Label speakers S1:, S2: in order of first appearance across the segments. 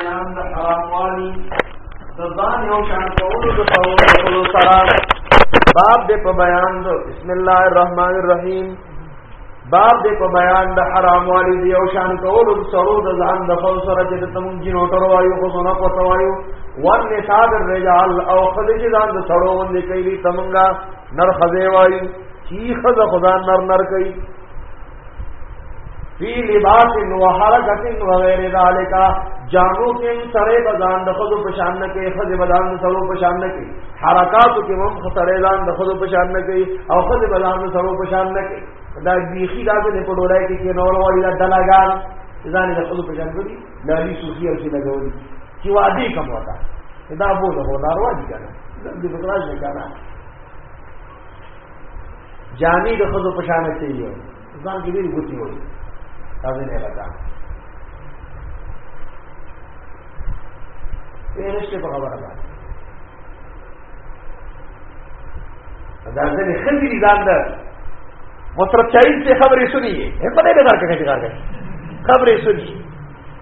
S1: بیان د حرام والی د ځان یو شان کولو د کولو سره باب دې په بیان دو بسم الله الرحمن الرحیم باب دې په بیان د حرام والی دی یو شان کولو سره د ځان د خو سره چې تم جنو تر وایو خو سونه کو توایو ور نساء الرجال او خدای چې ځان د سره باندې کوي تمنګا نر خزه وایو چی خزه خدا نر نر کوي فی لباس و حرکت و غیر ذالک جامو کې سره بزان د خود په شان نه کې خود بدان د سره په شان نه کې حرکات کې هم سره ځان د خود په شان نه کې او خود بدان د سره په شان نه کې دا بیخی دا نه په ډولای کې کې نور وړي دا دلاګان ځان د خود په شان کې لالي صوفي او چې لګولي چې وادي کوم وتا دا بوله هو دارو دي کنه د دې بکراج نه کنه جامي د خزو په شان کې یو ځان کې ډېر ګوتی وي تاسو نه راځه پیرشته په خبره ده دا ځنې خلک دي ځان ده مصرف چایز سے خبرې سنیے ہے پتہ نہیں کار کا کار کا خبریں سنیے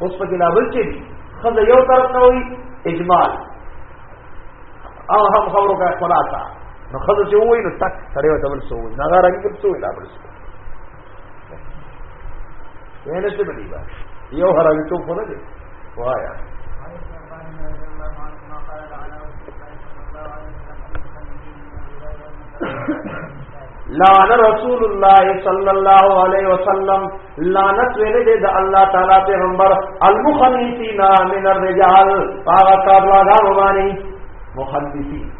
S1: اوس په کې لابل چې خزه یو طرف نه وي اجمال او هم خبرو کا خلاصا نو خزه چې وای نو تک سره وته بل سو نه غره کې سو نه بل سو ونه څه بلی با یو هراوی ته خو نه دی وایا لعن رسول الله صلی الله علیه وسلم لعنت ویلې دې د الله تعالی پیغمبر المخنثین من الرجال هغه کارلاګانو باندې مخنثین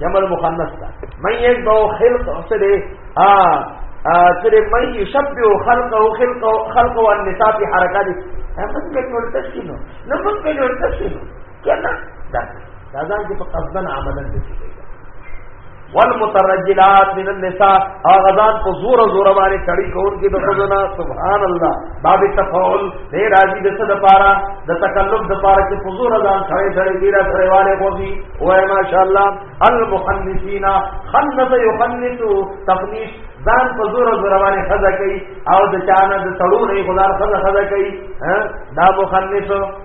S1: جمل مخنث تا مې یک دو خلق سره ا سره مې یشبه خلق او خلق خلق او النساء حرکات هم څنګه جوړ تشینو نه څنګه جوړ تشینو کنه دا دا ځان کې په قصدن عملا دي والمترجلات من النساء اغزان په زور زور باندې کړي کور کې د خدانا سبحان الله باب تفاول دې راځي د صد پارا د تکلف د پارا کې په زور ځان کړي کړي ډیره سره والے کوي او ماشاء الله المخنثین خنث یخنث تفنیش ځان په زور زور باندې خزا کوي او د چانه د تړو نه خدای خزا خزا کوي دا مخنث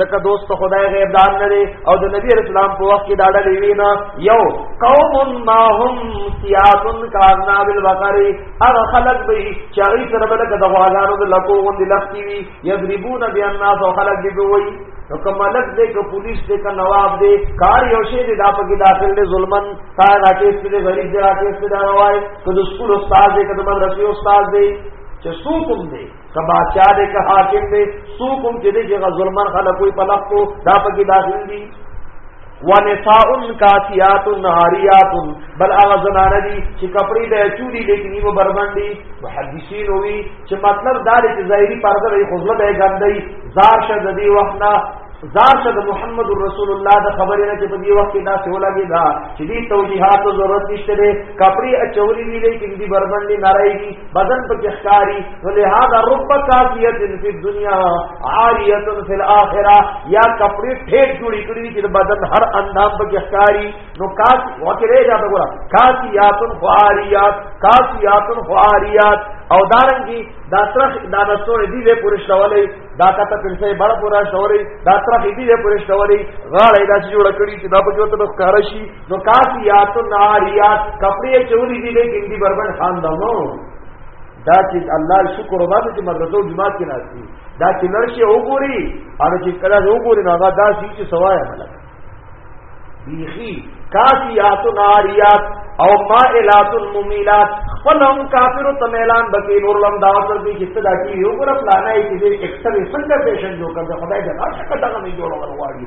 S1: ځکه دوست خدای غیب دان نه دی او د نبی رسول الله په وخت کې دا ډلې وینا یو قوم ما هم سیات کارنا بالبقر هغه خلق به چې هغه سره بل کده غواګانو د لکو غوندې لختی وي یضربون بیا الناس او خلق دی وي نو کوم ملک دې کو پولیس دې کا نواب دې کار یو شی دې دا پکې داخل دې ظلمن تا راکې دې غریب دې راکې دې دا وای کله سکول استاد دې کله مدرسې استاد دې چې څوک هم دې که بادشاہ دې که حاکم دې سو کوم چې دې چې ظلمن خلک کوئی پلق کو دا پکې داخل دي ونساء کاسیات نهاریات بل هغه زنانه دي چې کپڑے د چوری لیکن یو بربندي محدثین وی چې مطلب دا دی چې ظاهری پرده یې خزله به ګندای زار شه د دې وخت نه زار شه د محمد رسول الله د خبرې نه چې په دې وخت کې دا څه ولګي دا چې دې توجیهات ضرورت نشته کپڑے اچولی لیکن دی بربندي نارایږي بدن په کې ښکاری نو لہذا رب کافیت فی الدنیا عاریت فی الاخره یا کپڑے ټیټ جوړی کړی چې بدن هر اندام په کې ښکاری نو کاس وکړې دا وګوره کاسیات فواریات کاسیات فواریات او دارنګي دا ترخ دا نسور دی له پورې شولې دا کته پر څه بڑا پورا شولې دا ترخ دی له پورې شولې غاړې دا جوړ کړی چې دا په جوته ښکارا شي نو کاسیات ناریات کپڑے چوری دی دے کیندی بربن خان دمو دا چې الله شکر وباسي چې مدرسو جماعت کې ناشتي دا چې نرشه وګوري او چې کله وګوري نو هغه دا شي چې سوای ملک بیخی کاسیات ناریات او مائلات ممیلات فلم کافر تمیلان بکی نور لم دعوت دی چې صدا کی یو ګره پلانای چې اکثر څنګه پیشن جو کړ خدای دې راشه کټه نه جوړول غواړي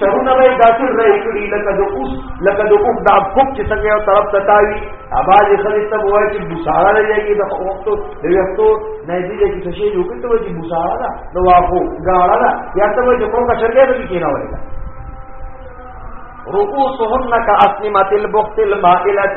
S1: سرونه به داسې رای کړي لکه د اوس لکه د اوس د افق چې څنګه یو طرف ته تاوي اواز یې خلک ته وایي چې بوساره لري کې د وختو د وختو نه دې چې څه شي جوړ کړي چې بوساره ده نو واخو غاړه ده یا ته وایي چې کوم کا شرګه به کې نه وایي رؤوسهن كأسنمة البخت المائلة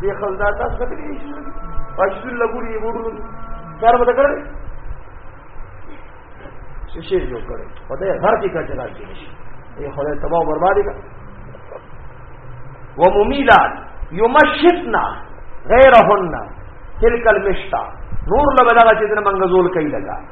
S1: دې خلک دا تاسو ته کوي پښتون لګوري یې وړو کار به کړی څه شي جوړ کړی خدای هر دې کا چلا کې نشي ای خدای تباہ و بربادی کا وممیلات یمشتنا غیرهن تلک المشتا نور لبدا چې دنه منګزول کوي لگا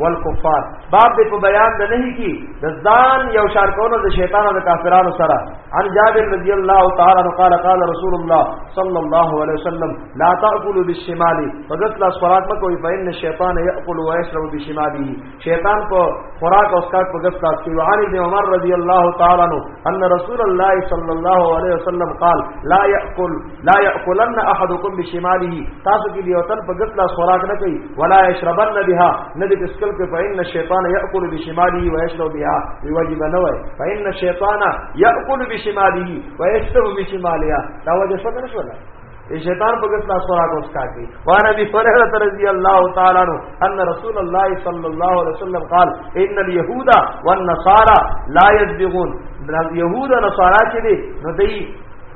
S1: والکفار باب دې په بیان د نهي کې د ځان یو شان کولو د شیطان او د کافرانو سره عن جابر رضی الله تعالی عنہ قال قال رسول الله صلی الله علیه وسلم لا تاكلوا بالشمال فقط لا صلات مکو فإن الشیطان یاکل و یشرب بشماله شیطان په خوراک او اسکاک په غفلت کې وعن ابن عمر رضی الله تعالی عنہ ان رسول الله صلی الله علیه وسلم قال لا یاکل لا یاکلن احدکم بشماله تاسو کې یو تن په ګس لاس خوراک نه کوي ولا یشربن بها نه دې تسکل په فإن الشیطان یاکل بشماله و یشرب بها واجب نه وای فإن الشیطان یاکل بشماله و یشرب بشمالها دا وجه څه نه شول شیطان په ګس لاس خوراک اوس کاږي وانا ابي هريره رضی الله تعالی عنہ ان رسول الله صلی الله علیه وسلم قال ان اليهود والنصارى لا يسبغون يهود نصارا چې دي نو دوی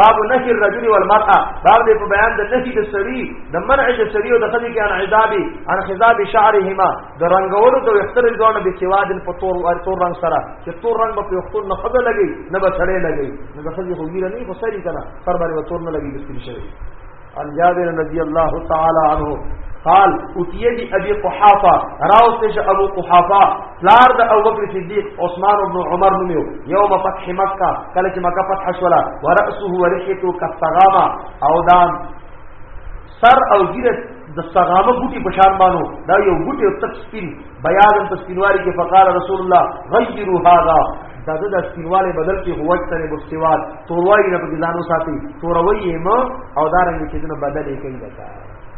S1: باب نهي الرجل والمرأه باب دې په بیان د نهي د سړي د منع د سړي او د خځې کې عن عذاب عن خذاب شعرهما د رنگولو د وختر ځونه به سواد په تور او تور رنگ سره چې تور رنگ په وختو نه خبر لګي نه به سړې لګي نو د خځې خوګیره نه خو سړي کنه پر باندې تور نه لګي بسم الله عن جابر رضی اللہ تعالی عنہ قال اتیه بی ابی قحافه راوته ش ابو قحافه لار د ابو بکر صدیق عثمان ابن عمر نومیو یوم فتح مکه کله چې مکه فتح شولا ورأسه ورحیته کثغاما او دان سر او ګیره د سغامه بوټي په شان باندې دا یو بوټي او تک سپین بیان په سپینوالي کې فقال رسول الله غیروا هذا دا د سپینواله بدل کې هو وخت سره مستوال توروي نه پکې ځانو ساتي توروي ما او دا رنګ چې دنه بدل یې کوي لکه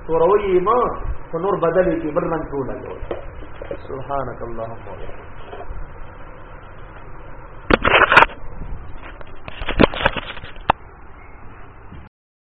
S1: توروي ما په نور بدل یې کې بل رنګ ټول لګوي سبحانك اللهم وبحمدك